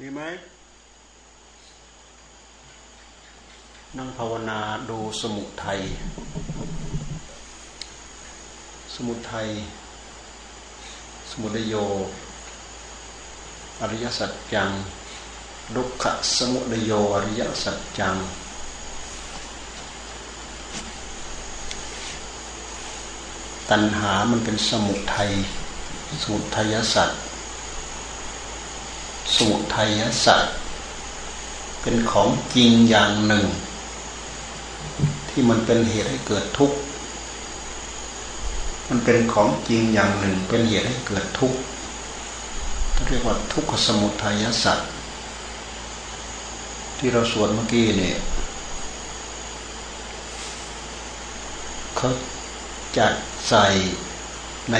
มีไหมนั่งภาวนาดูสมุทัย สมุทัย สมุทโย อริยสัจจัง ดุขะสมุทโย อริยสัจจัง ตัณหามันเป็นสมุทัย สมุทัยสัจ มุทัยสัจเป็นของจริงอย่างหนึ่ง ที่มันเป็นเหตุให้เกิดทุกข์มันเป็นของจริงอย่างหนึ่ง เป็นเหตุให้เกิดทุกข์เรียกว่าทุกขสมุทัยสัจที่เราสวดเมื่อกี้เนี่ยเขาจัดใส่ใน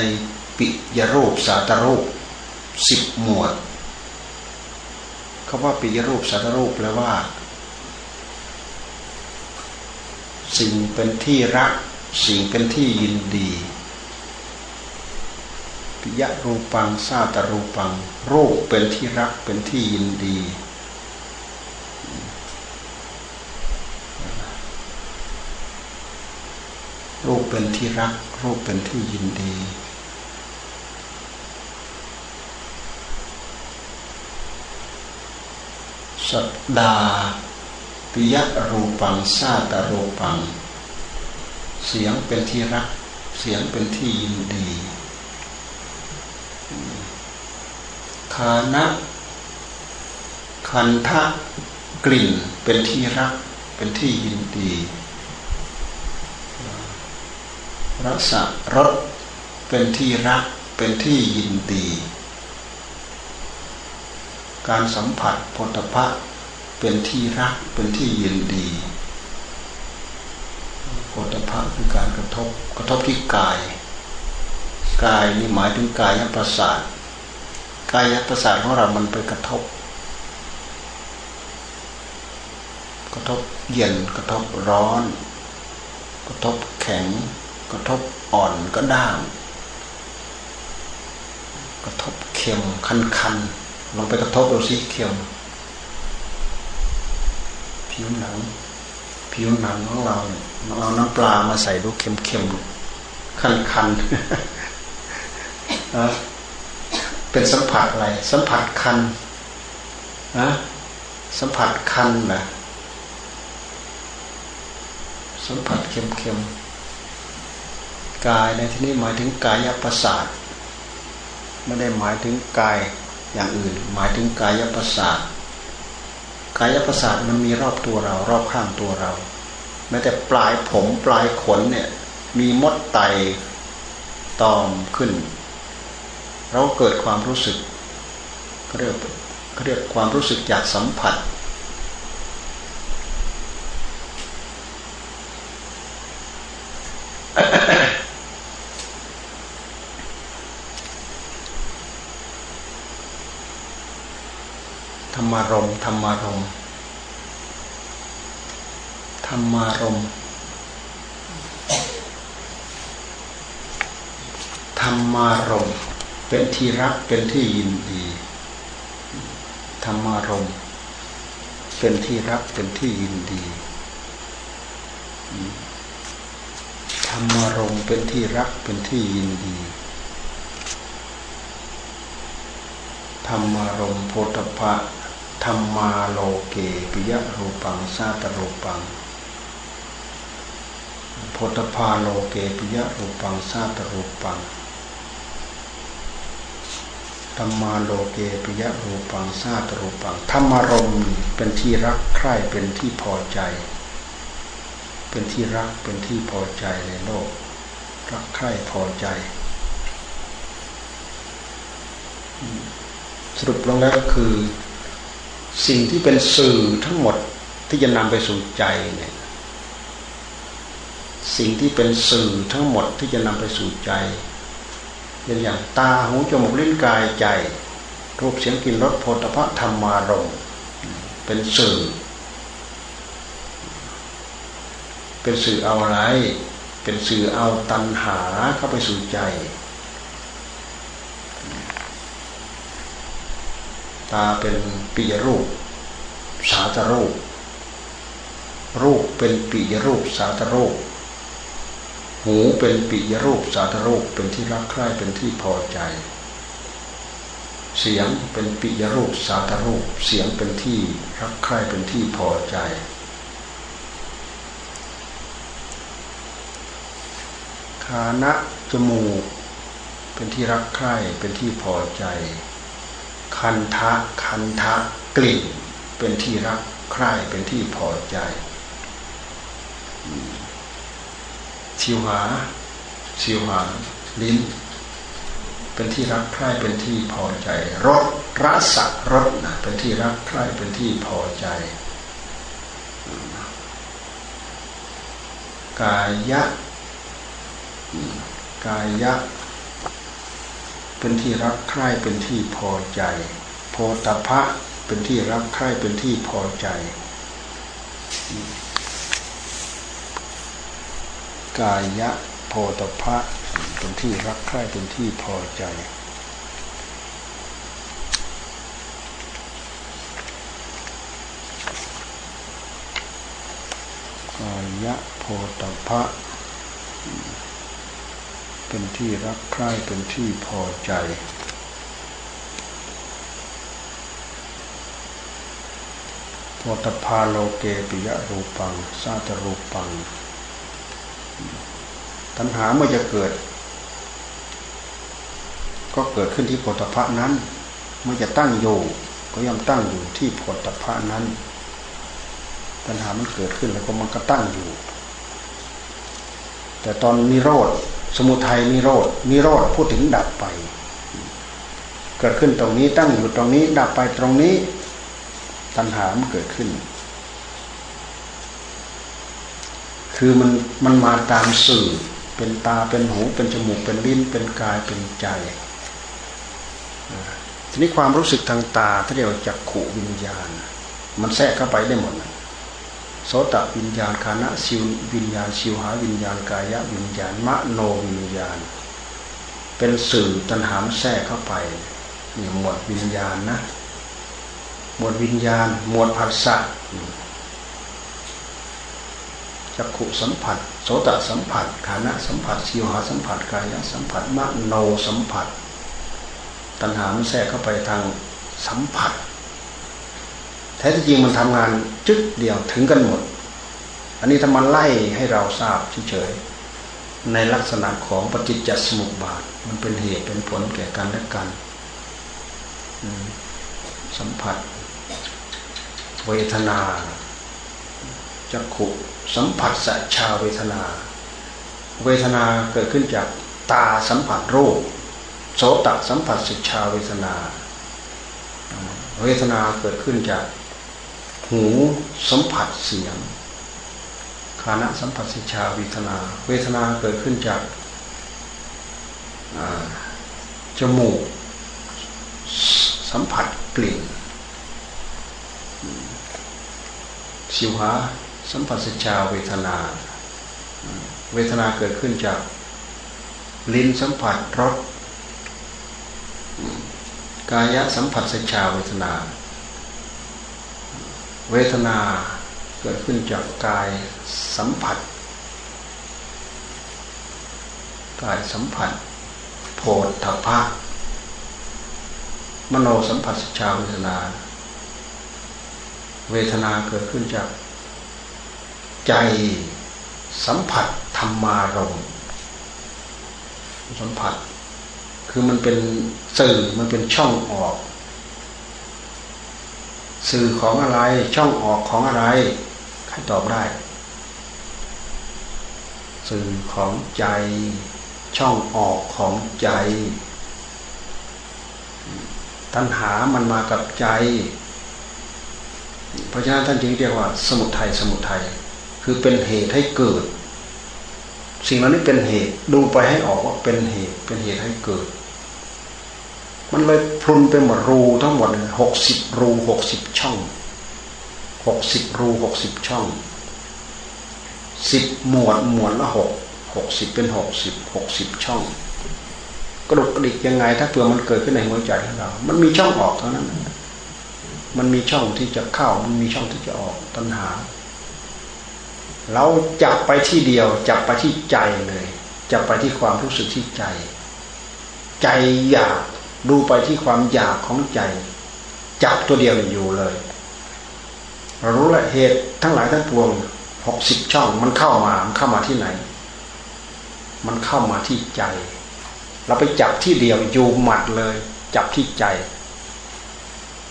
ปิยรูปสาตรูปสิบหมวด คำว่าปิยรูปสาตรูปแปลว่า สิ่งเป็นที่รัก สิ่งเป็นที่ยินดีปิยรูปังซาตรูปัง รูปเป็นที่รักเป็นที่ยินดีรูปเป็นที่รัก รูปเป็นที่ยินดี สัตดาปิยรูปังซาตรูปัง เสียงเป็นที่รัก เสียงเป็นที่ยินดีคานะคันทะกลิ่นเป็นที่รัก เป็นที่ยินดีรสรสเป็นที่รัก เป็นที่ยินดี การสัมผัสพธพะเป็นที่รักเป็นที่ยินดีพธพะคือการกระทบกระทบที่กาย กายนี่หมายถึงกายยประสาทกายประสาทของเรามันไปกระทบ กระทบเย็นกระทบร้อน กระทบแข็ง กระทบอ่อนก็ด้างกระทบเค็มคันคัน ลองไปกระทบดูสิเขียว ผิวหนัง ผิวหนังของเราเนี่ยเราน้ำปลามาใส่ดูเค็มๆคันคันเป็นสัมผัสอะไร สัมผัสคันนะสัมผัสคันนะสัมผัสเค็มๆกายในที่นี้หมายถึงกายประสาทไม่ได้หมายถึงกาย อย่างอื่น หมายถึงกายประสาทกายประสาทมันมีรอบตัวเรา รอบข้างตัวเรา แม้แต่ปลายผมปลายขนเนี่ย มีมดไตตอมขึ้น เราเกิดความรู้สึกเขาเรียกเขาเรียกความรู้สึกจากสัมผัสธร รมารมธรรมารมธรรมารมธรรมารมเป็นที่รักเป็นที่ยินดี ธรรมารมเป็นที่รักเป็นที่ยินดีธรรมารมเป็นที่รักเป็นที่ยินดีธรรมารมโพธพะ ธรรมาโลเกปิยรูปังซาตรูปังโพธพาโลเกปิยรูปังซาตรูปังธรรมาโลเกปิยรูปังซาตรูปังธรรมารมเป็นที่รักใคร่เป็นที่พอใจ เป็นที่รักเป็นที่พอใจในโลก รักใคร่พอใจสรุปลงแล้วก็คือ สิ่งที่เป็นสื่อทั้งหมดที่จะนำไปสู่ใจเนี่ยสิ่งที่เป็นสื่อทั้งหมดที่จะนำไปสู่ใจอย่างอย่างตาหูจมูกลิ้นกายใจรูปเสียงกลิ่นรสโผฏฐะธรรมารมเป็นสื่อ เป็นสื่อเอาอะไร เป็นสื่อเอาตัณหาเข้าไปสู่ใจ ตาเป็นปิยรูป สาตรูป รูปเป็นปิยรูป สาตรูป หูเป็นปิยรูป สาตรูป เป็นที่รักใคร่เป็นที่พอใจ เสียงเป็นปิยรูป สาตรูป เสียงเป็นที่รักใคร่เป็นที่พอใจขานะจมูก เป็นที่รักใคร่เป็นที่พอใจ คันทะคันทะกลิ่น เป็นที่รักใคร่เป็นที่พอใจ ชิวหาชิวหาลิ้น เป็นที่รักใคร่เป็นที่พอใจรสรสรสนะเป็นที่รักใคร่เป็นที่พอใจ กายะกายะ เป็นที่รักใคร่เป็นที่พอใจ โพธพะเป็นที่รักใคร่เป็นที่พอใจ กายะโพธพะเป็นที่รักใคร่เป็นที่พอใจกายะโพธพะ เป็นที่รักใคร่เป็นที่พอใจ โพธพาโลเกปิยรูปังซาตรูปัง ตัณหาเมื่อจะเกิด ก็เกิดขึ้นที่โพธพะนั้น เมื่อจะตั้งอยู่ ก็ย่อมตั้งอยู่ที่โพธพะนั้น ตัณหามันเกิดขึ้นแล้วก็มันก็ตั้งอยู่ แต่ตอนนิโรธ สมุทัยนิโรธนิโรธพูดถึงดับไป เกิดขึ้นตรงนี้ตั้งอยู่ตรงนี้ ดับไปตรงนี้ ตัณหามันเกิดขึ้น คือมันมันมาตามสื่อ เป็นตาเป็นหูเป็นจมูกเป็นลิ้นเป็นกายเป็นใจทีนี้ความรู้สึกทางตาที่เรียกว่าจักขูวิญญาณ มันแทรกเข้าไปได้หมดนะ โสตวิญญาณคานะสิววิญญาณสิวหาวิญญาณกายวิญญาณมโนวิญญาณ เป็นสื่อตัณหามแทรกเข้าไปนี่หมวดวิญญาณนะหมวดวิญญาณ หมวดผัสสะจักขุสัมผัส โสตสัมผัสขานะสัมผัสสิวหาสัมผัสกายสัมผัสมโนสัมผัส ตัณหามแทรกเข้าไปทางสัมผัส แท้จริงมันทำงานจึ๊กเดียวถึงกันหมด อันนี้ถ้ามันไล่ให้เราทราบเฉยๆในลักษณะของปฏิจจสมุปบาท มันเป็นเหตุเป็นผลแก่กันและกันสัมผัส เวทนาจักขุสัมผัสสชาเวทนา เวทนาเกิดขึ้นจากตาสัมผัสรูปโสตสัมผัสสัจชาเวทนา เวทนาเกิดขึ้นจาก หูสัมผัสเสียงคานะสัมผัสสิชาเวทนา เวทนาเกิดขึ้นจากจมูก สัมผัสกลิ่นสิวหาสัมผัสสิชาเวทนา เวทนาเกิดขึ้นจาก ลิ้นสัมผัสรสกายะสัมผัสสิชาเวทนา เวทนาเกิดขึ้นจากกายสัมผัสกายสัมผัส โพธพะมโนสัมผัสชาเวทนา เวทนาเกิดขึ้นจาก ใจสัมผัสธรรมารมสัมผัส คือมันเป็นสื่อมันเป็นช่องออก สื่อของอะไรช่องออกของอะไรใครตอบได้ สื่อของใจ ช่องออกของใจ ตัณหามันมากับใจ เพราะฉะนั้นท่านจึงเรียกว่า สมุทัยสมุทัยคือเป็นเหตุให้เกิด สิ่งเหล่านี้เป็นเหตุดูไปให้ออกว่าเป็นเหตุเป็นเหตุให้เกิด มันเลยพรุนไปหมดรูทั้งหมดหกสิบรูหกสิบช่องหกสิบรูหกสิบช่องสิบหมวดหมวดละหกหกสิบเป็นหกสิบหกสิบช่อง กระดุกกระดิกยังไง ถ้าเผื่อมันเกิดขึ้นในหัวใจของเรา มันมีช่องออกเท่านั้น มันมีช่องที่จะเข้า มันมีช่องที่จะออกตัณหา เราจับไปที่เดียวจับไปที่ใจเลยจับไปที่ความรู้สึกที่ใจ ใจอยาก ดูไปที่ความอยากของใจ จับตัวเดียวอยู่เลยเรารู้ละเหตุทั้งหลายทั้งปวงหกสิบช่องมันเข้ามามันเข้ามาที่ไหน มันเข้ามาที่ใจ เราไปจับที่เดียวอยู่หมัดเลย จับที่ใจ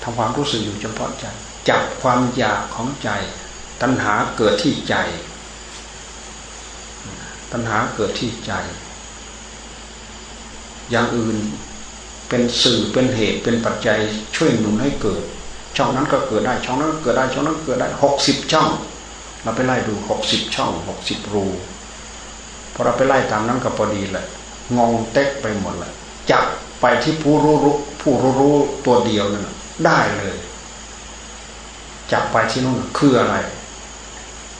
ทำความรู้สึกอยู่เฉพาะใจ จับความอยากของใจ ตัณหาเกิดที่ใจ ตัณหาเกิดที่ใจ อย่างอื่น เป็นสื่อเป็นเหตุเป็นปัจจัยช่วยหนุนให้เกิด ช่องนั้นก็เกิดได้ช่องนั้นเกิดได้ช่องนั้นเกิดได้หกสิบช่อง เราไปไล่ดูหกสิบช่องหกสิบรูพอเราไปไล่ตามนั้นก็พอดีแหละงงเต็กไปหมดเลยจับไปที่ผู้รู้รู้ผู้รู้รู้ตัวเดียวนั่นได้เลยจับไปที่นู่นคืออะไร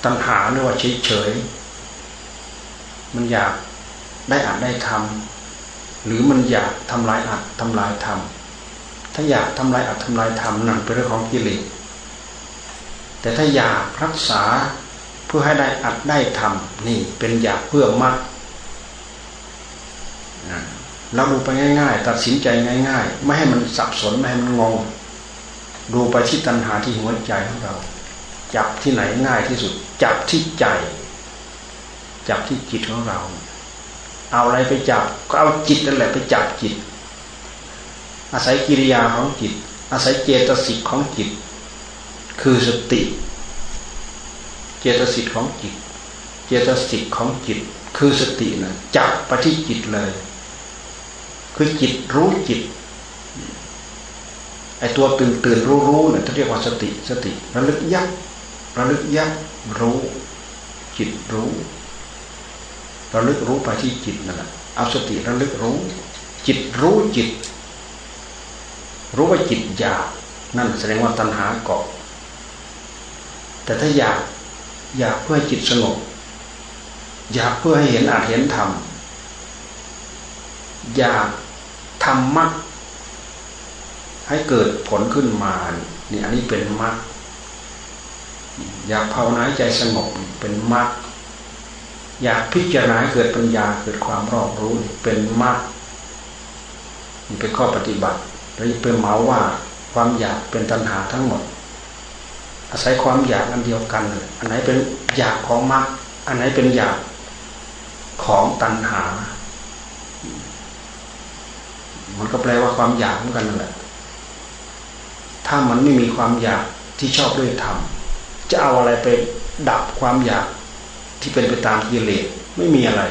ตัณหาหรือว่าเฉยเฉยมันอยากได้อ่านได้ทำ หรือมันอยากทำลายอัดทำลายทำถ้าอยากทำลายอัดทำลายทำนั่นเป็นเรื่องของกิเลสแต่ถ้าอยากรักษาเพื่อให้ได้อัดได้ทำนี่เป็นอยากเพื่อมากเราดูไปง่าย ๆ ตัดสินใจง่าย ๆ ไม่ให้มันสับสนไม่ให้มันงง ดูไปที่ตัณหาที่หัวใจของเรา จับที่ไหนง่ายที่สุด จับที่ใจ จับที่จิตของเรา เอาอะไรไปจับ ก็เอาจิตนั่นแหละไปจับจิต อาศัยกิริยาของจิต อาศัยเจตสิกของจิต คือสติ เจตสิกของจิต เจตสิกของจิต คือสตินะจับไปที่จิตเลย คือจิตรู้จิตไอตัวตื่นตื่นรู้รู้เนี่ยเขาเรียกว่าสติสติระลึกยักระลึกยักรู้ จิตรู้ ระลึกรู้ไปที่จิตนั่นแหละเอาสติระลึกรู้ จิตรู้จิต รู้ว่าจิตอยากนั่นแสดงว่าตัณหาเกาะแต่ถ้าอยากอยากเพื่อจิตสงบอยากเพื่อให้เห็นอาจเห็นธรรมอยากทำมรรคให้เกิดผลขึ้นมานี่อันนี้เป็นมรรคอยากภาวนาใจสงบเป็นมรรค อยากพิจารณาเกิดปัญญาเกิดความรอบรู้เป็นมรรคนี่เป็นข้อปฏิบัติเราจะไปเหมาว่าความอยากเป็นตัณหาทั้งหมด อาศัยความอยากอันเดียวกันอันไหนเป็นอยากของมรรคอันไหนเป็นอยากของตัณหา มันก็แปลว่าความอยากเหมือนกันนั่นแหละถ้ามันไม่มีความอยากที่ชอบด้วยธรรมจะเอาอะไรไปดับความอยาก ที่เป็นไปตามกิเลสไม่มีอะไร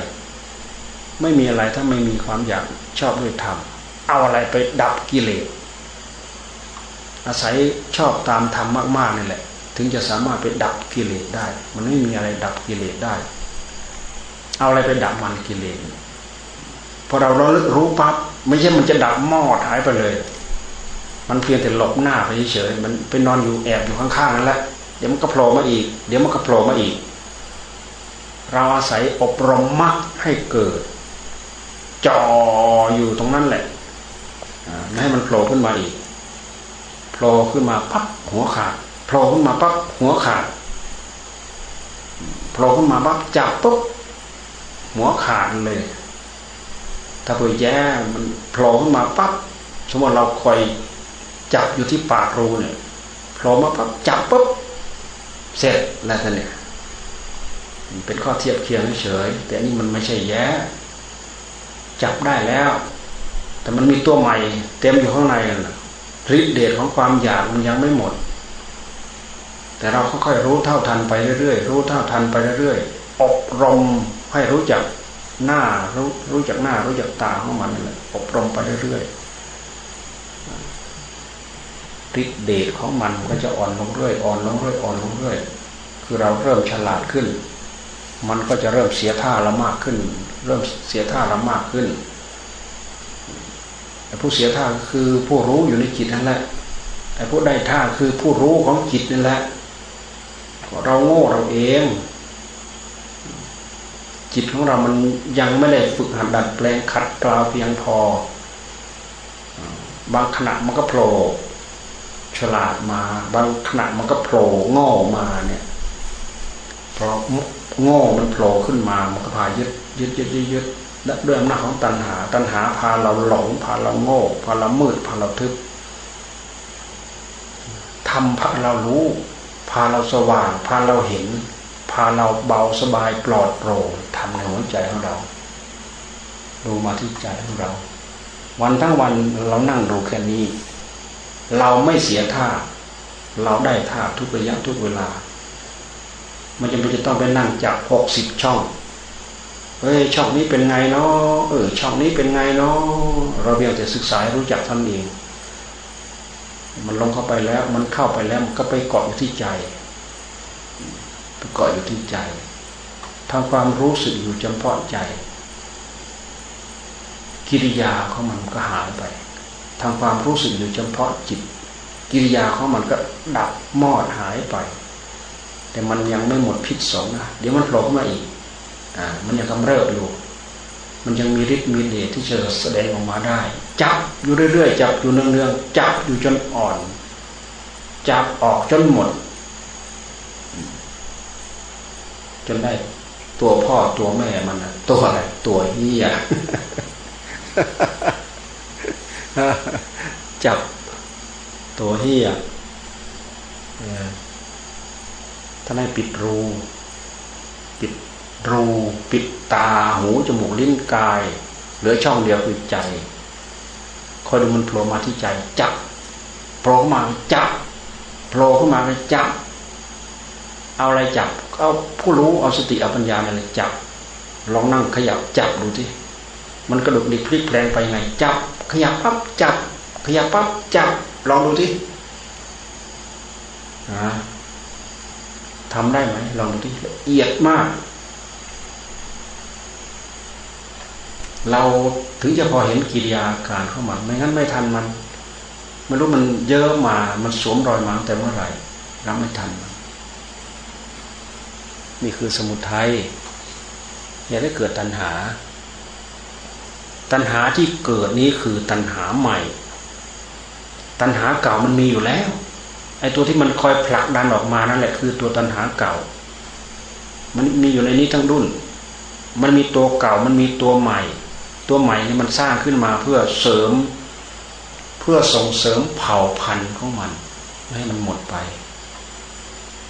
ไม่มีอะไรถ้าไม่มีความอยากชอบด้วยธรรมเอาอะไรไปดับกิเลสอาศัยชอบตามธรรมมากๆนี่แหละ ถึงจะสามารถไปดับกิเลสได้ มันไม่มีอะไรดับกิเลสได้ เอาอะไรไปดับมันกิเลสพอเราเรารู้ปั๊บไม่ใช่มันจะดับมอดหายไปเลย มันเพียงแต่หลบหน้าไปเฉยๆมันไปนอนอยู่แอบอยู่ข้างๆนั่นแหละเดี๋ยวมันก็โผล่มาอีก เดี๋ยวมันก็โผล่มาอีก เราอาศัยอบรมมักให้เกิดจ่ออยู่ตรงนั้นแหละไม่ให้มันโผล่ขึ้นมาอีกโผล่ขึ้นมาปั๊บหัวขาดโผล่ขึ้นมาปั๊บหัวขาดโผล่ขึ้นมาปั๊บจับปุ๊บหัวขาดเลย ถ้าเผื่อแย่มันโผล่ขึ้นมาปั๊บสมมติเราคอยจับอยู่ที่ปากรูเนี่ยโผล่มาปั๊บจับปุ๊บเสร็จแล้วท่านเนี่ย เป็นข้อเทียบเคียงเฉยแต่นี่มันไม่ใช่แย่จับได้แล้ว แต่มันมีตัวใหม่ เต็มอยู่ข้างในนะฤทธิเดชของความอยากมันยังไม่หมด แต่เราค่อยๆรู้เท่าทันไปเรื่อยๆรู้เท่าทันไปเรื่อยๆอบรมให้รู้จักหน้ารู้รู้จักหน้ารู้จักตาของมันเลยอบรมไปเรื่อยๆฤทธิเดชของมันก็จะอ่อนลงเรื่อยอ่อนลงเรื่อยอ่อนลงเรื่อยคือเราเริ่มฉลาดขึ้น มันก็จะเริ่มเสียท่าละมากขึ้น เริ่มเสียท่าละมากขึ้นไอ้ผู้เสียท่าคือผู้รู้อยู่ในจิตนั่นแหละไอ้ผู้ได้ท่าคือผู้รู้ของจิตนั่นแหละเราโง่เราเอง จิตของเรามันยังไม่ได้ฝึกหัดดัดแปลงขัดเกลาเพียงพอ บางขณะมันก็โผล่ฉลาดมา บางขณะมันก็โผล่ง่อมาเนี่ย พราะง่อมันโผล่ขึ้นมามันก็พายึดยึดยึดยึดยึดและด้วยอำนาจของตัณหา ตัณหาพาเราหลงพาเราโง่พาเรามืดพาเราทึบทำพาเรารู้ พาเราสว่าง พาเราเห็น พาเราเบาสบายปลอดโปร่งทำในหัวใจของเรา ดูมาที่ใจของเรา วันทั้งวันเรานั่งดูแค่นี้ เราไม่เสียท่า เราได้ท่าทุกระยะทุกเวลา มันจะไม่จะต้องไปนั่งจับหกสิบช่องเฮ้ยช่องนี้เป็นไงเนาะเออช่องนี้เป็นไงเนาะเราเพียงแต่ศึกษารู้จักท่านเอง มันลงเข้าไปแล้ว มันเข้าไปแล้วมันก็ไปเกาะอยู่ที่ใจไปเกาะอยู่ที่ใจทำความรู้สึกอยู่เฉพาะใจ กิริยาของมันก็หายไปทำความรู้สึกอยู่เฉพาะจิต กิริยาของมันก็ดับมอดหายไป แต่มันยังไม่หมดพิษสงนะเดี๋ยวมันโผล่มาอีกมันยังกำเริบอยู่ มันยังมีฤทธิ์มีเดชที่จะแสดงออกมาได้ จับอยู่เรื่อยๆจับอยู่เนืองๆจับอยู่จนอ่อน จับออกจนหมด จนได้ตัวพ่อตัวแม่มันนะตัวอะไรตัวเหี้ยจับตัวเหี้ย ถ้าได้ปิดรู ปิดรู ปิดตาหูจมูกลิ้นกาย เหลือช่องเดียวคือใจ คอยดูมันโผล่มาที่ใจ จับโผล่มาจับโผล่เข้ามาจับเอาอะไรจับเอาผู้รู้เอาสติเอาปัญญาอะไรจับ ลองนั่งขยับจับดูที่มันกระดุกดิกพลิกแปลงไปไง จับ ขยับปั๊บจับ ขยับปั๊บจับลองดูที่ ทำได้ไหมลองดูที่ละเอียดมาก เราถึงจะพอเห็นกิริยาการเข้ามาไม่งั้นไม่ทันมันไม่รู้มันเยอะมา มันสวมรอยมาแต่เมื่อไหร่รับไม่ทัน นี่คือสมุทัยอย่าได้เกิดตัณหา ตัณหาที่เกิดนี้คือตัณหาใหม่ ตัณหาเก่ามันมีอยู่แล้ว ไอ้ตัวที่มันคอยผลักดันออกมานั่นแหละคือตัวตัณหาเก่า มันมีอยู่ในนี้ทั้งดุนมันมีตัวเก่ามันมีตัวใหม่ ตัวใหม่นี่มันสร้างขึ้นมาเพื่อเสริม เพื่อส่งเสริมเผ่าพันธุ์ของมัน ไม่ให้มันหมดไป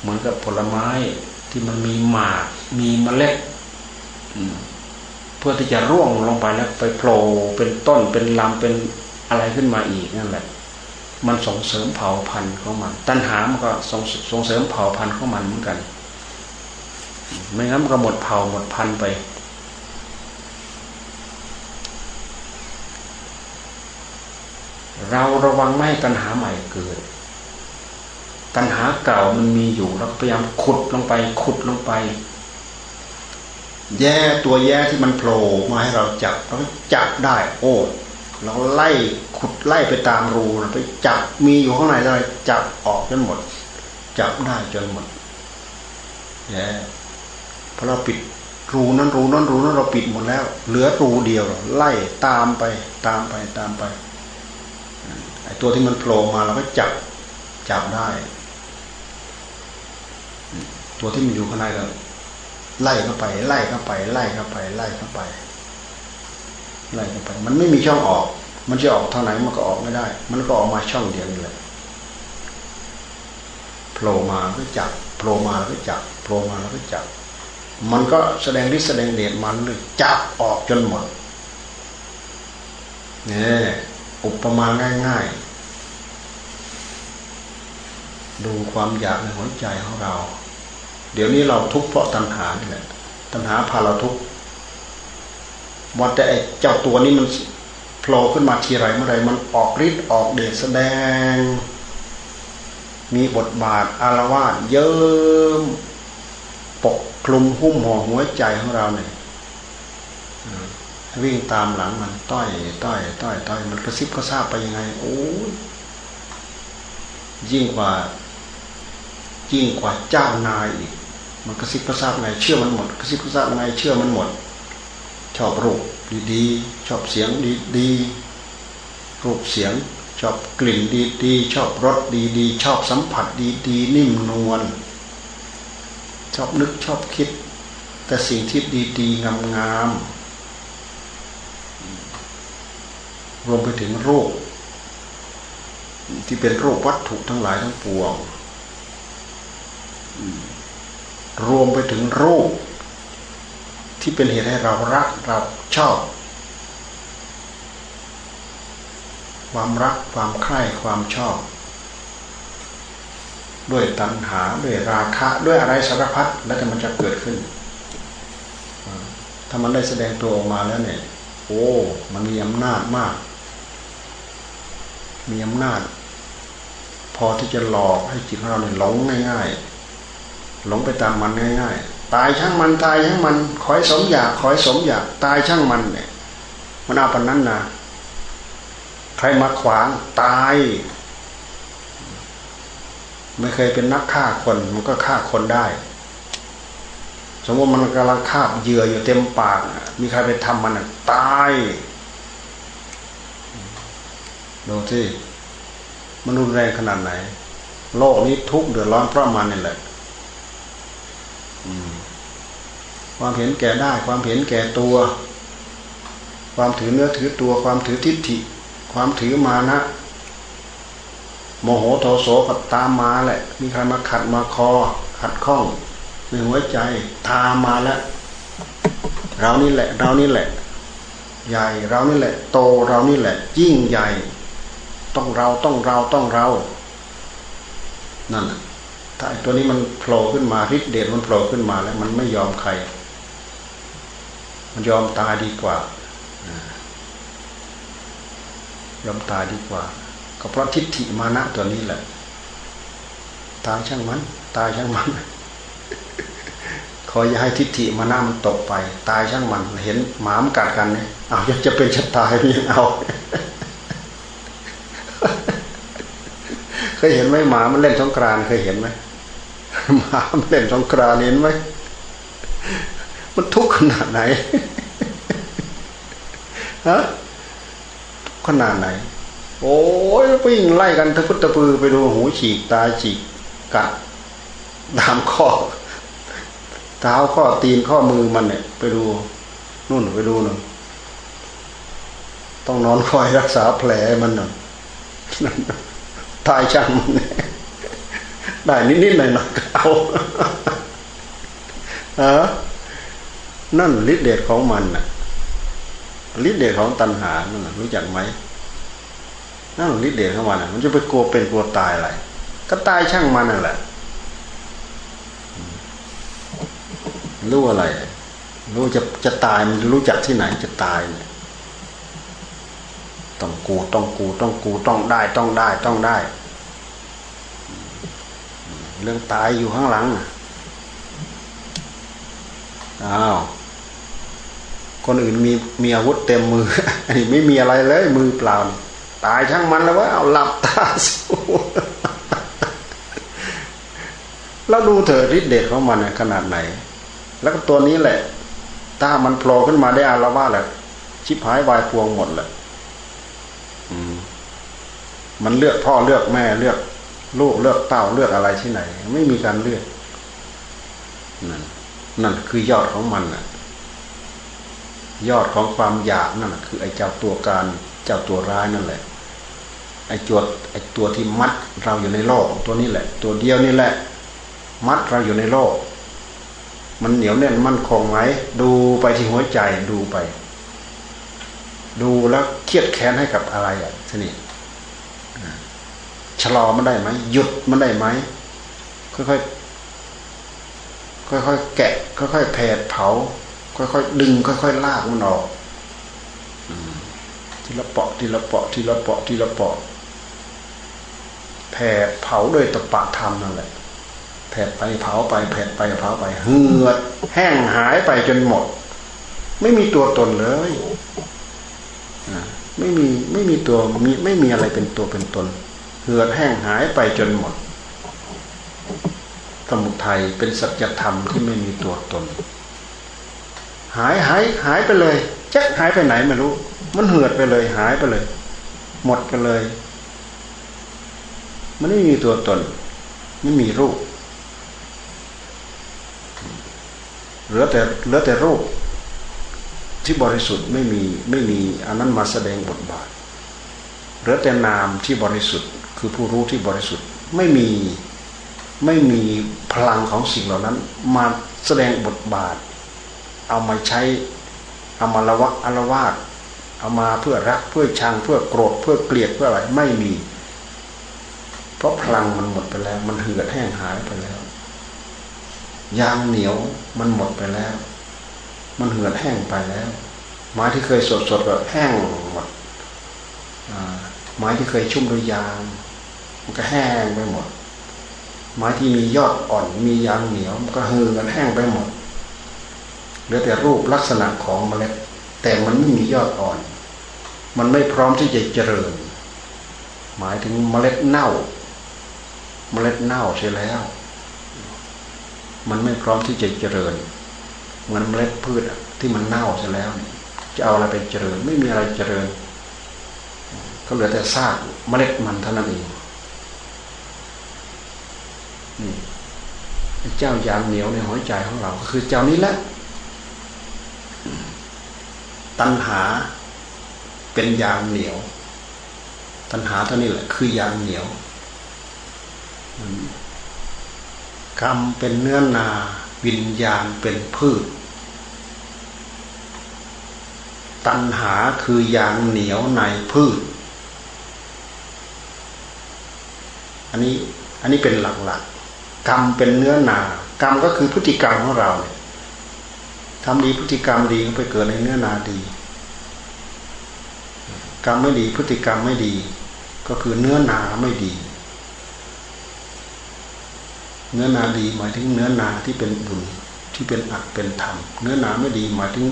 เหมือนกับผลไม้ที่มันมีหมากมีเมล็ดเพื่อที่จะร่วงลงไปแล้วไปโผล่เป็นต้นเป็นลำเป็นอะไรขึ้นมาอีกนั่นแหละ มันส่งเสริมเผ่าพันธุ์ของมัน ตัณหามันก็ส่งส่งเสริมเผ่าพันธุ์ของมันเหมือนกัน ไม่งั้นมันก็หมดเผ่าหมดพันธุ์ไป เราระวังไม่ให้ตัณหาใหม่เกิด ตัณหาเก่ามันมีอยู่เราพยายามขุดลงไป ขุดลงไป แย่ตัวแย่ที่มันโผล่มาให้เราจับเราจับได้ โอ้ เราไล่ขุดไล่ไปตามรูไปจับมีอยู่ข้างในเลยจับออกจนหมด จับได้จนหมดแย่เพราะเราปิดรูนั้นรูนั้นรูนั้นเราปิดหมดแล้ว เหลือรูเดียวไล่ตามไปตามไปตามไปไอ้ตัวที่มันโผล่มาเราก็จับจับได้ ตัวที่มันอยู่ข้างในก็ไล่เข้าไป ไล่เข้าไป ไล่เข้าไป ไล่เข้าไป ไล่ไป มันไม่มีช่องออก มันจะออกทางไหนมันก็ออกไม่ได้ มันก็ออกมาช่องเดียวนี่แหละโผล่มาก็จับโผล่มาแล้วก็จับโผล่มาแล้วก็จับมันก็แสดงฤทธิ์แสดงเดชมันเลยจับออกจนหมดเนี่ยอุปมาง่ายๆ ดูความอยากในหัวใจของเรา เดี๋ยวนี้เราทุกข์เพราะตัณหาเนี่แหละตัณหาพาเราทุกข์ วันแต่เจ้าตัวนี้มันโผล่ขึ้นมาทีไรเมื่อไรมันออกฤทธิ์ออกเดชแสดง มีบทบาทอารวาสเยิ้มปกคลุมหุ้มห่อหัวใจของเราเนี่ยวิ่งตามหลังมันต้อยต้อยต้อยต้อยมันกระซิบกระซาบไปยังไงโอ้ยยิ่งกว่า ยิ่งกว่าเจ้านายอีกมันกระซิบกระซาบไงเชื่อมันหมดกระซิบกระซาบไงเชื่อมันหมด ชอบรูปดีๆ ชอบเสียงดีๆ รูปเสียง ชอบกลิ่นดีๆ ชอบรสดีๆ ชอบสัมผัสดีๆ นิ่มนวล ชอบนึกชอบคิด แต่สิ่งที่ดีๆ งามๆ รวมไปถึงรูป ที่เป็นรูปวัตถุทั้งหลายทั้งปวง รวมไปถึงรูป ที่เป็นเหตุให้เรารักเราชอบ ความรักความใคร่ความชอบ ด้วยตัณหาด้วยราคะด้วยอะไรสารพัดแล้วแต่มันจะเกิดขึ้น ถ้ามันได้แสดงตัวออกมาแล้วเนี่ย โอ้ มันมีอำนาจมาก มีอำนาจ พอที่จะหลอกให้จิตของเราเนี่ยหลงง่ายๆหลงไปตามมันง่ายๆ ตายช่างมันตายช่างมันคอยสมอยากคอยสมอยากตายช่างมันเนี่ยมันเอาปนนั้นนะใครมาขวางตาย ไม่เคยเป็นนักฆ่าคนมันก็ฆ่าคนได้ สมมติมันกำลังคาบเหยื่ออยู่เต็มปากมีใครไปทำมันตายดูที่มันรุนแรงขนาดไหน โลกนี้ทุกเดือดร้อนเพราะมันนี่แหละ ความเห็นแก่ได้ ความเห็นแก่ตัว ความถือเนื้อถือตัว ความถือทิฏฐิ ความถือมานะโมโหโทโสก็ตามมาแหละ มีใครมาขัดมาคอ ขัดข้องในหัวใจตามมาแล้วเรานี่แหละ เรานี่แหละ ใหญ่เรานี่แหละ โตเรานี่แหละ ยิ่งใหญ่ ต้องเราต้องเราต้องเรา นั่นแหละถ้าตัวนี้มันโผล่ขึ้นมาฤทธิเดชมันโผล่ขึ้นมาแล้ว มันไม่ยอมใคร มันยอมตายดีกว่ายอมตายดีกว่า ก็เพราะทิฏฐิมานะตัวนี้แหละ ตายช่างมัน ตายช่างมันคอยอย่าให้ทิฏฐิมานะมันตกไป ตายช่างมัน เห็นหมามกัดกันเนี่ยเอายังจะเป็นชะตายยังเอาเคยเห็นไหมหมามันเล่นสงกรานเคยเห็นไหมหมามันเล่นสงกรานเห็นไหม มันทุกข์ขนาดไหนฮะขนาดไหน โอ้ยวิ่งไล่กันทะพุตะปือไปดูหูฉีกตาฉีกกัดตามข้อเท้าข้อตีนข้อมือมันเนี่ย ไปดูนู่นไปดูหนึ่งต้องนอนคอยรักษาแผลมันหนึ่งตายช่างมันได้นิดๆหน่อยๆเอาเออ นั่นฤทธิเดชของมันน่ะฤทธิเดชของตัณหานั่นรู้จักไหมนั่นฤทธิเดชของมันมันจะไปกลัวเป็นกลัวตายอะไรก็ตายช่างมันนั่นแหละรู้อะไรรู้จะจะตายมันรู้จักที่ไหนจะตายเนี่ยต้องกูต้องกูต้องกูต้องได้ต้องได้ต้องได้ เรื่องตายอยู่ข้างหลังอ้าว คนอื่นมีมีอาวุธเต็มมืออันนี้ไม่มีอะไรเลย มือเปล่า ตายช่างมันแล้วว่าเอาหลับตาสู้แล้วดูเถอะฤทธิ์เดชของมันขนาดไหน แล้วก็ตัวนี้แหละ ถ้ามันโผล่ขึ้นมาได้อารวาสแหละชิบหายวายพวงหมดแหละมันเลือกพ่อเลือกแม่เลือก ลูกเลือกเต้าเลือกอะไรที่ไหน ไม่มีการเลือกนั่นนั่นคือยอดของมันน่ะ ยอดของความอยากนั่นคือไอ้เจ้าตัวการเจ้าตัวร้ายนั่นแหละ ไอ้จวดไอ้ตัวที่มัดเราอยู่ในโลกตัวนี้แหละ ตัวเดียวนี่แหละ มัดเราอยู่ในโลก มันเหนียวแน่นมั่นคงไหมดูไปที่หัวใจดูไป ดูแล้วเครียดแค้นให้กับอะไรอะทีนี้ชะลอมันได้ไหมหยุดมันได้ไหมค่อยๆค่อยๆแกะค่อยๆแผดเผา ค่อยๆดึงค่อยๆลากมันออกทีละเปาะทีละเปาะทีละเปาะทีละเปาะแผดเผาโดยตปะธรรมนั่นแหละแผดไปเผาไปแผดไปเผาไปเหือดแห้งหายไปจนหมด ไม่มีตัวตนเลยไม่มีไม่มีตัวมีไม่มีอะไรเป็นตัวเป็นตนเหือดแห้งหายไปจนหมดสมุทัยเป็นสัจธรรมที่ไม่มีตัวตน หายหายหายไปเลยแจะหายไปไหนไม่รู้ มันเหือดไปเลย หายไปเลย หมดไปเลย มันไม่มีตัวตนไม่มีรูปเหลือแต่เหลือแต่รูปที่บริสุทธิ์ไม่มีไม่มีอันนั้นมาแสดงบทบาทเหลือแต่นามที่บริสุทธิ์ คือผู้รู้ที่บริสุทธิ์ไม่มีไม่มีพลังของสิ่งเหล่านั้น มาแสดงบทบาท เอามาใช้เอามาละวักอละวาดเอามาเพื่อรักเพื่อชังเพื่อโกรธเพื่อเกลียดเพื่ออะไรไม่มี เพราะพลังมันหมดไปแล้ว มันเหือดแห้งหายไปแล้ว ยางเหนียวมันหมดไปแล้ว มันเหือดแห้งไปแล้ว ไม้ที่เคยสดสดแบบแห้งหมดไม้ที่เคยชุ่มด้วยยาง มันก็แห้งไปหมด ไม้ที่มียอดอ่อนมียางเหนียวมันก็เหือดแห้งไปหมด เหลือแต่รูปลักษณะของเมล็ด แต่มันไม่มียอดอ่อน มันไม่พร้อมที่จะเจริญ หมายถึงเมล็ดเน่า เมล็ดเน่าใช่แล้ว มันไม่พร้อมที่จะเจริญ เหมือนเมล็ดพืชที่มันเน่าใช่แล้ว จะเอาอะไรไปเจริญ ไม่มีอะไรเจริญ ก็เหลือแต่ซากเมล็ดมันเท่านั้นเองนี่เจ้ายางเหนียวในหัวใจของเราก็คือเจ้านี้แหละ ตัณหาเป็นยางเหนียว ตัณหาเท่านี้แหละ คือยางเหนียวกรรมเป็นเนื้อนา วิญญาณเป็นพืช ตัณหาคือยางเหนียวในพืช อันนี้ อันนี้เป็นหลักๆกรรมเป็นเนื้อนา กรรมก็คือพฤติกรรมของเราเนี่ย ทำดีพฤติกรรมดีก็ไปเกิดในเนื้อนาดี กรรมไม่ดีพฤติกรรมไม่ดี ก็คือเนื้อนาไม่ดี เนื้อนาดีหมายถึงเนื้อนาที่เป็นบุญที่เป็นอักเป็นธรรม เนื้อนาไม่ดีหมายถึง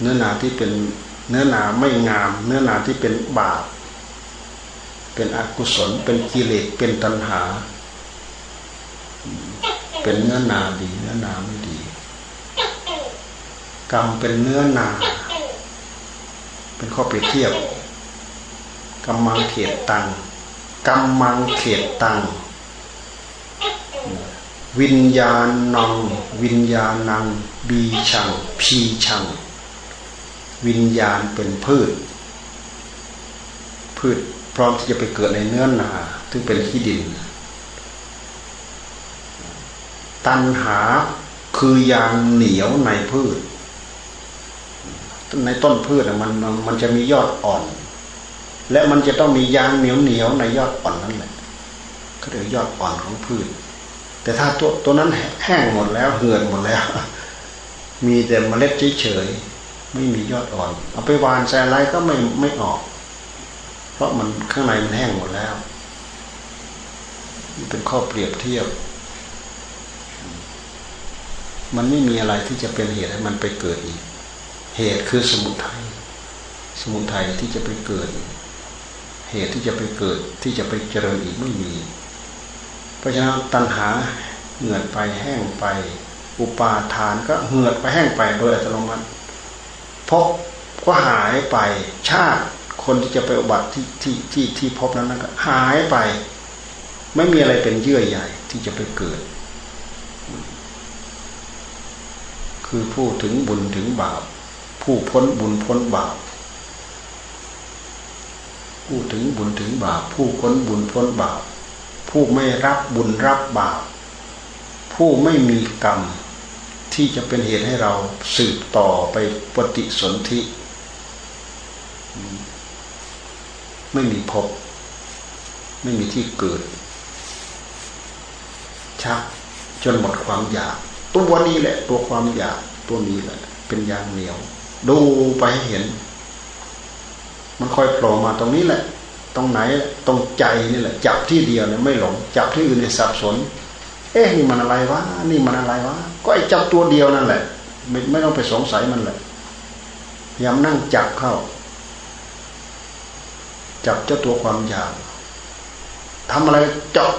เนื้อนาที่เป็นเนื้อนาไม่งาม เนื้อนาที่เป็นบาปเป็นอกุศลเป็นกิเลสเป็นตัณหา เป็นเนื้อนาดีเนื้อนาไม่ด กรรมเป็นเนื้อนา เป็นข้อเปรียบเทียบกรรมังเขตตังกรรมังเขตตัง วิญญาณนังวิญญาณังบีชัง พีชัง วิญญาณเป็นพืช พืชพร้อมที่จะไปเกิดในเนื้อนาซึ่งเป็นที่ดิน ตัณหาคือยางเหนียวในพืช ในต้นพืชมันมันจะมียอดอ่อน และมันจะต้องมียางเหนียวเหนียวในยอดอ่อนนั่นแหละก็เรียกยอดอ่อนของพืช แต่ถ้าตัวตัวนั้นแห้งหมดแล้วเหือดหมดแล้ว มีแต่เมล็ดเฉยๆไม่มียอดอ่อน เอาไปวานใส่อะไรก็ไม่ไม่ออก เพราะมันข้างในมันแห้งหมดแล้วเป็นข้อเปรียบเทียบ มันไม่มีอะไรที่จะเป็นเหตุให้มันไปเกิดอีก เหตุคือสมุทัยสมุทัยที่จะไปเกิด เหตุที่จะไปเกิดที่จะไปเจริญอีกไม่มี เพราะฉะนั้นตัณหาเหือดไปแห้งไป อุปาทานก็เหือดไปแห้งไปโดยอัตโนมัติพบก็หายไปชาติคนที่จะไปอุบัติที่ที่ที่ที่พบนั้นก็หายไป ไม่มีอะไรเป็นเยื่อใหญ่ที่จะไปเกิด คือพูดถึงบุญถึงบาป ผู้พ้นบุญพ้นบาปผู้ถึงบุญถึงบาปผู้พ้นบุญพ้นบาปผู้ไม่รับบุญรับบาปผู้ไม่มีกรรมที่จะเป็นเหตุให้เราสืบต่อไปปฏิสนธิไม่มีพบ ไม่มีที่เกิด ชักจนหมดความอยาก ตัวนี้แหละ ตัวความอยากตัวนี้แหละ เป็นยางเหนียว ดูไปให้เห็น มันค่อยโผล่มาตรงนี้แหละ ตรงไหนตรงใจนี่แหละ จับที่เดียวเนี่ยไม่หลง จับที่อื่นเนี่ยสับสน เอ๊ะนี่มันอะไรวะนี่มันอะไรวะก็ไอ้จับตัวเดียวนั่นแหละ ไม่ไม่ต้องไปสงสัยมันเลยพยายามนั่งจับเข้า จับเจ้าตัวความอยากทำอะไรเจาะ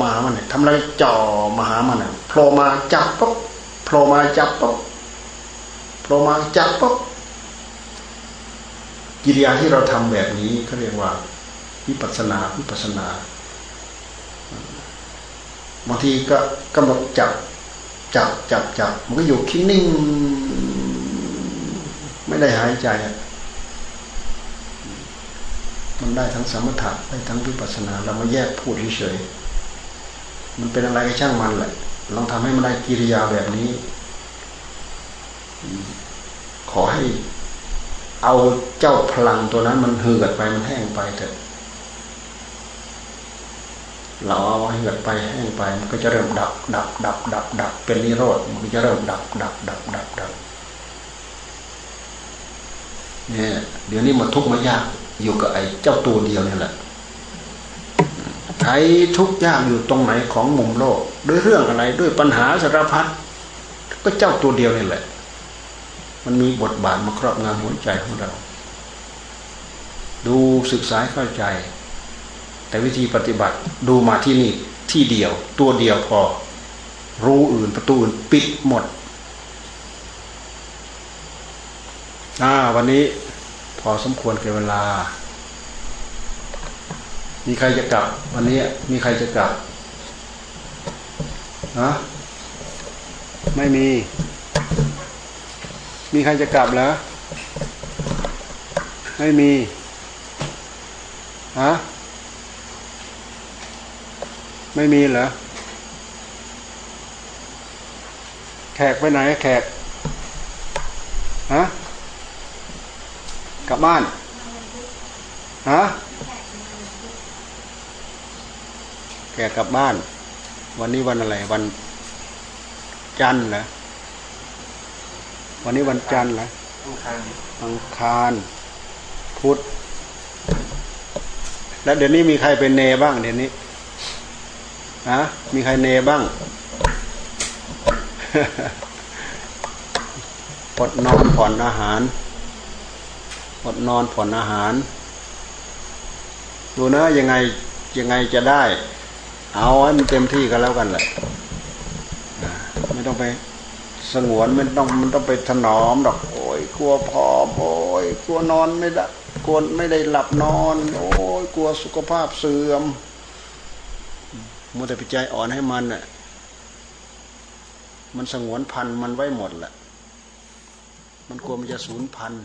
มาหามันเนี่ยทำอะไรจ่อมาหามันเนี่ยโผล่มาจับปุ๊บโผล่มาจับปุ๊บ โผล่มาจับปุ๊บกิริยาที่เราทำแบบนี้เขาเรียกว่าวิปัสนาวิปัสนาบางทีก็กำหนดจับจับจับจับมันก็อยู่คิดนิ่ง ไม่ได้หายใจอะมันได้ทั้งสมถะได้ทั้งวิปัสนา เรามาแยกพูดเฉยมันเป็นอะไรก็ช่างมันแหละลองทำให้มันได้กิริยาแบบนี้ ขอให้ เอาเจ้าพลังตัวนั้น มันเหือดไปมันแห้งไปเถอะเราเอาห้เหือดไปแห้งไป มันก็จะเริ่มดับ ดับ ดับ ดับ ดับ เป็นนิโรธมันก็จะเริ่มดับ ดับ ดับ ดับดับเนี่ยเดี๋ยวนี้มันทุกข์มายาก อยู่กับไอ้เจ้าตัวเดียวนี่แหละใครทุกข์ยากอยู่ตรงไหนของมุมโลก ด้วยเรื่องอะไรด้วยปัญหาสารพัดก็เจ้าตัวเดียวนี่แหละ มันมีบทบาทมาครอบงำหัวใจของเรา ดูศึกษาเข้าใจ แต่วิธีปฏิบัติดูมาที่นี่ที่เดียว ตัวเดียวพอ รู้อื่นประตูอื่นปิดหมดอ่าวันนี้พอสมควรแก่เวลา มีใครจะกลับ วันนี้มีใครจะกลับฮะไม่มี มีใครจะกลับแล้วไม่มี ฮะ ไม่มีเหรอ แขกไปไหนแขก ฮะ กลับบ้าน ฮะ แขกกลับบ้าน วันนี้วันอะไร วันจันทร์เหรอ วันนี้วันจันทร์เหรออังคารอังคาร พุธ แล้วเดี๋ยวนี้มีใครเป็นเนบ้างเดี๋ยวนี้ฮะมีใครเนบ้างอดนอนผ่อนอาหารอดนอนผ่อนอาหาร ดูนะยังไงยังไงจะได้ เอาให้มันเต็มที่กันแล้วกันแหละไม่ต้องไป สงวนไม่ต้องมันต้องไปถนอมดอกโอ้ยกลัวผอมโอ้ยกลัวนอนไม่ได้กลัวไม่ได้หลับนอน โอ้ยกลัวสุขภาพเสื่อมมัวแต่ไปใจอ่อนให้มันน่ะมันสงวนพันธุ์มันไว้หมดแหละมันกลัวมันจะสูญพันธุ์